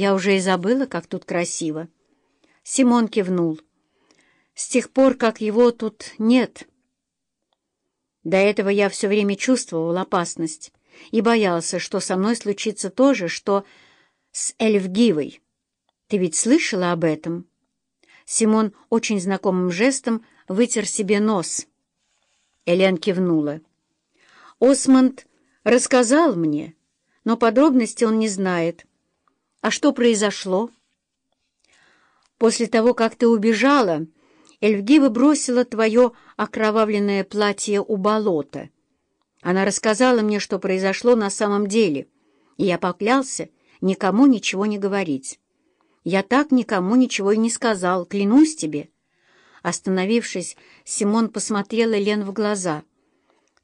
Я уже и забыла, как тут красиво. Симон кивнул. С тех пор, как его тут нет. До этого я все время чувствовал опасность и боялся, что со мной случится то же, что с Эльфгивой. Ты ведь слышала об этом? Симон очень знакомым жестом вытер себе нос. Элен кивнула. Осмонд рассказал мне, но подробности он не знает. А что произошло? После того, как ты убежала, Эльфгива бросила твое окровавленное платье у болота. Она рассказала мне, что произошло на самом деле, и я поклялся никому ничего не говорить. Я так никому ничего и не сказал, клянусь тебе. Остановившись, Симон посмотрела Лен в глаза.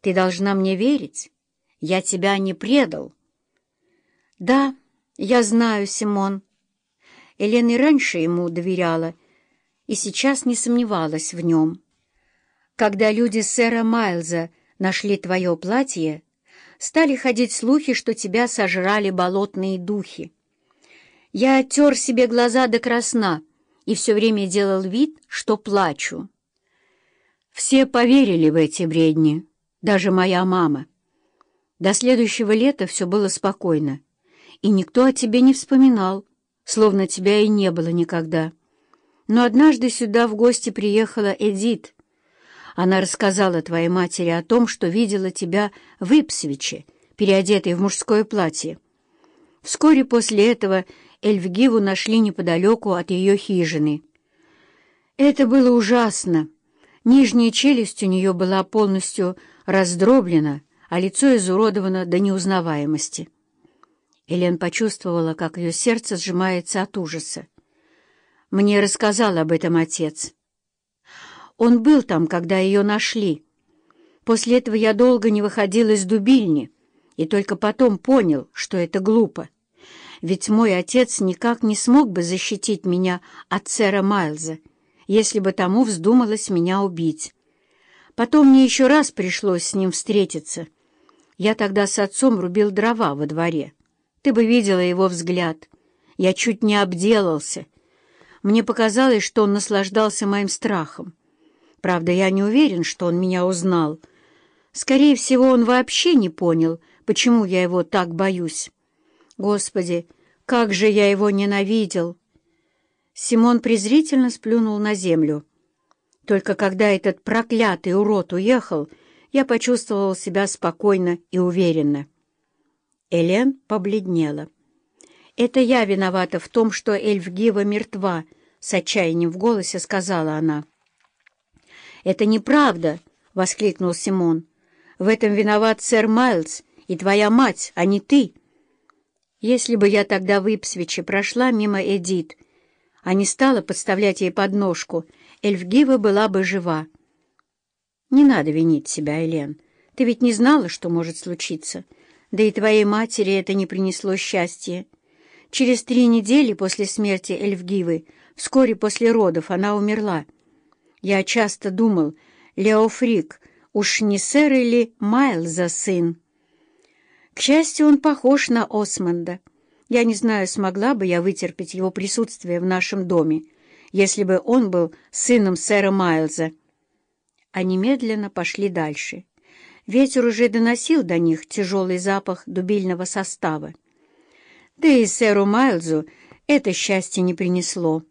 «Ты должна мне верить. Я тебя не предал». «Да, я знаю, Симон». Елена и раньше ему доверяла, и сейчас не сомневалась в нем. Когда люди сэра Майлза нашли твое платье, стали ходить слухи, что тебя сожрали болотные духи. Я оттер себе глаза до красна и все время делал вид, что плачу. Все поверили в эти бредни, даже моя мама. До следующего лета все было спокойно, и никто о тебе не вспоминал, словно тебя и не было никогда. Но однажды сюда в гости приехала Эдит. Она рассказала твоей матери о том, что видела тебя в Ипсвиче, переодетой в мужское платье. Вскоре после этого Эльфгиву нашли неподалеку от ее хижины. Это было ужасно. Нижняя челюсть у нее была полностью раздроблена, а лицо изуродовано до неузнаваемости. Элен почувствовала, как ее сердце сжимается от ужаса. Мне рассказал об этом отец. Он был там, когда ее нашли. После этого я долго не выходил из дубильни и только потом понял, что это глупо. Ведь мой отец никак не смог бы защитить меня от сэра Майлза, если бы тому вздумалось меня убить. Потом мне еще раз пришлось с ним встретиться. Я тогда с отцом рубил дрова во дворе. Ты бы видела его взгляд. Я чуть не обделался — мне показалось, что он наслаждался моим страхом. Правда, я не уверен, что он меня узнал. Скорее всего, он вообще не понял, почему я его так боюсь. Господи, как же я его ненавидел! Симон презрительно сплюнул на землю. Только когда этот проклятый урод уехал, я почувствовал себя спокойно и уверенно. Элен побледнела. «Это я виновата в том, что Эльфгива мертва», — с отчаянием в голосе сказала она. «Это неправда!» — воскликнул Симон. «В этом виноват сэр Майлз и твоя мать, а не ты. Если бы я тогда в Ипсвиче прошла мимо Эдит, а не стала подставлять ей подножку, Эльфгива была бы жива». «Не надо винить себя, Элен. Ты ведь не знала, что может случиться. Да и твоей матери это не принесло счастья». Через три недели после смерти Эльфгивы, вскоре после родов, она умерла. Я часто думал, Леофрик, уж не сэр или Майлза сын. К счастью, он похож на Осмонда. Я не знаю, смогла бы я вытерпеть его присутствие в нашем доме, если бы он был сыном сэра Майлза. Они медленно пошли дальше. Ветер уже доносил до них тяжелый запах дубильного состава. Да и сэру Майлзу это счастье не принесло.